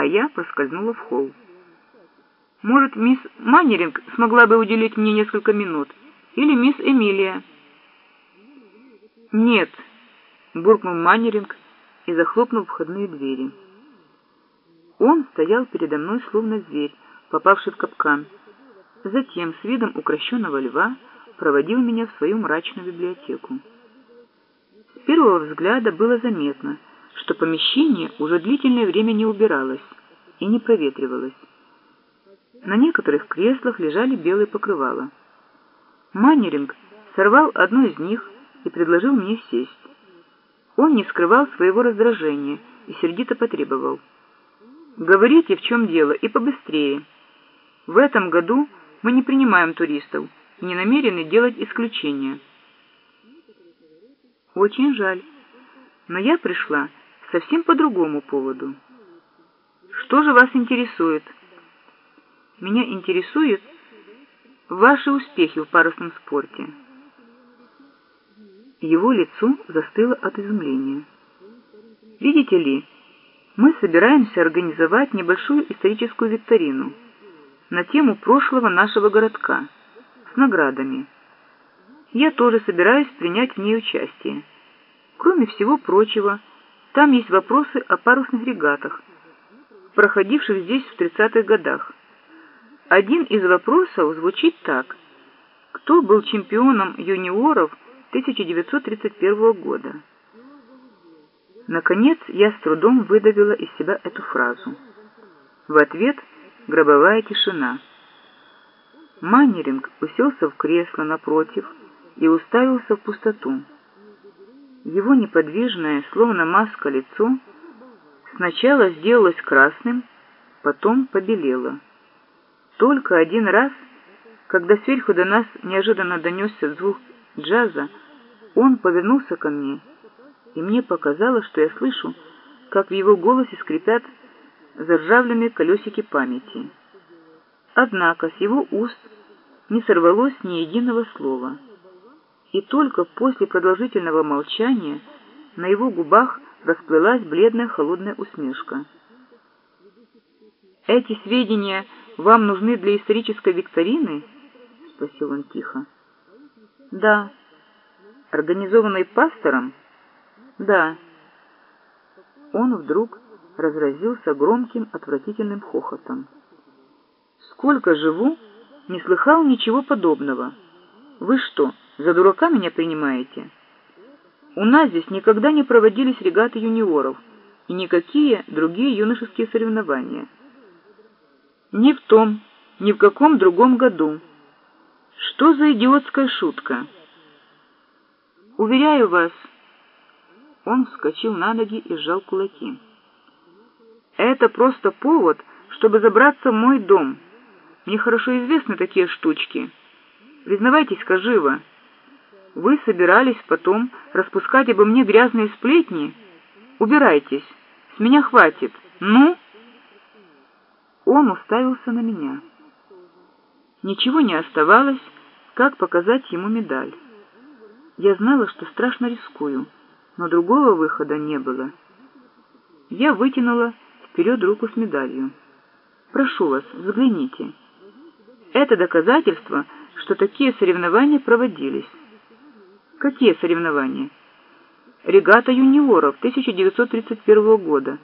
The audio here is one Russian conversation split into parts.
а я проскользнула в холл. Может, мисс Маннеринг смогла бы уделить мне несколько минут? Или мисс Эмилия? Нет, буркнул Маннеринг и захлопнул входные двери. Он стоял передо мной, словно зверь, попавший в капкан. Затем, с видом укращенного льва, проводил меня в свою мрачную библиотеку. С первого взгляда было заметно, что помещение уже длительное время не убиралось и не проветривалось. На некоторых креслах лежали белые покрывала. Маннеринг сорвал одно из них и предложил мне сесть. Он не скрывал своего раздражения и сердито потребовал. «Говорите, в чем дело, и побыстрее. В этом году мы не принимаем туристов и не намерены делать исключения». «Очень жаль, но я пришла совсем по другому поводу». «Что же вас интересует?» Меня интересуют ваши успехи в парусном спорте. Его лицо застыло от изумления. Видите ли, мы собираемся организовать небольшую историческую викторину на тему прошлого нашего городка с наградами. Я тоже собираюсь принять в ней участие. Кроме всего прочего, там есть вопросы о парусных регатах, проходивших здесь в 30-х годах. Один из вопросов звучит так. Кто был чемпионом юниоров 1931 года? Наконец, я с трудом выдавила из себя эту фразу. В ответ гробовая тишина. Маннеринг уселся в кресло напротив и уставился в пустоту. Его неподвижное, словно маска лицо, сначала сделалось красным, потом побелело. Только один раз, когда сверху до нас неожиданно донесся звук джаза, он повернулся ко мне, и мне показалось, что я слышу, как в его голосе скрипят заржавленные колесики памяти. Однако с его уст не сорвалось ни единого слова, и только после продолжительного молчания на его губах расплылась бледная холодная усмешка. «Эти сведения вам нужны для исторической викторины?» — спросил он тихо. «Да». «Организованной пастором?» «Да». Он вдруг разразился громким отвратительным хохотом. «Сколько живу, не слыхал ничего подобного. Вы что, за дурака меня принимаете? У нас здесь никогда не проводились регаты юниоров и никакие другие юношеские соревнования». Ни в том, ни в каком другом году. Что за идиотская шутка? Уверяю вас, он вскочил на ноги и сжал кулаки. Это просто повод, чтобы забраться в мой дом. Мне хорошо известны такие штучки. Признавайтесь-ка живо. Вы собирались потом распускать обо мне грязные сплетни? Убирайтесь. С меня хватит. Ну? Он уставился на меня. Ничего не оставалось, как показать ему медаль. Я знала, что страшно рискую, но другого выхода не было. Я вытянула вперед руку с медалью. «Прошу вас, взгляните. Это доказательство, что такие соревнования проводились». «Какие соревнования?» «Регата юниоров 1931 года.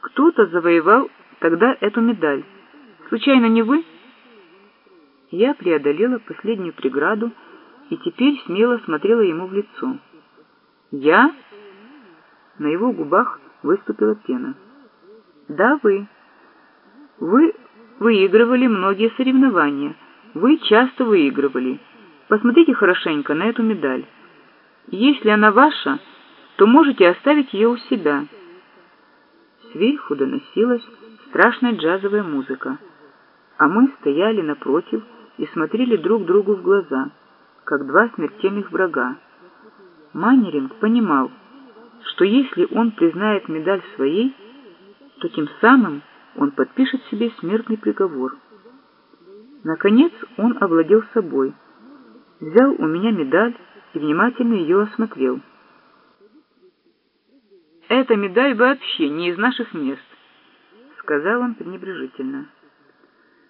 Кто-то завоевал тогда эту медаль. Случайно не вы? Я преодолела последнюю преграду и теперь смело смотрела ему в лицо. Я? На его губах выступила пена. Да, вы. Вы выигрывали многие соревнования. Вы часто выигрывали. Посмотрите хорошенько на эту медаль. Если она ваша, то можете оставить ее у себя. Сверху доносилась страшная джазовая музыка, а мы стояли напротив и смотрели друг другу в глаза, как два смертельных врага. Маннеринг понимал, что если он признает медаль своей, то тем самым он подпишет себе смертный приговор. Наконец он овладел собой, взял у меня медаль и внимательно ее осмотрел. «Эта медаль вообще не из наших мест сказал он пренебрежительно.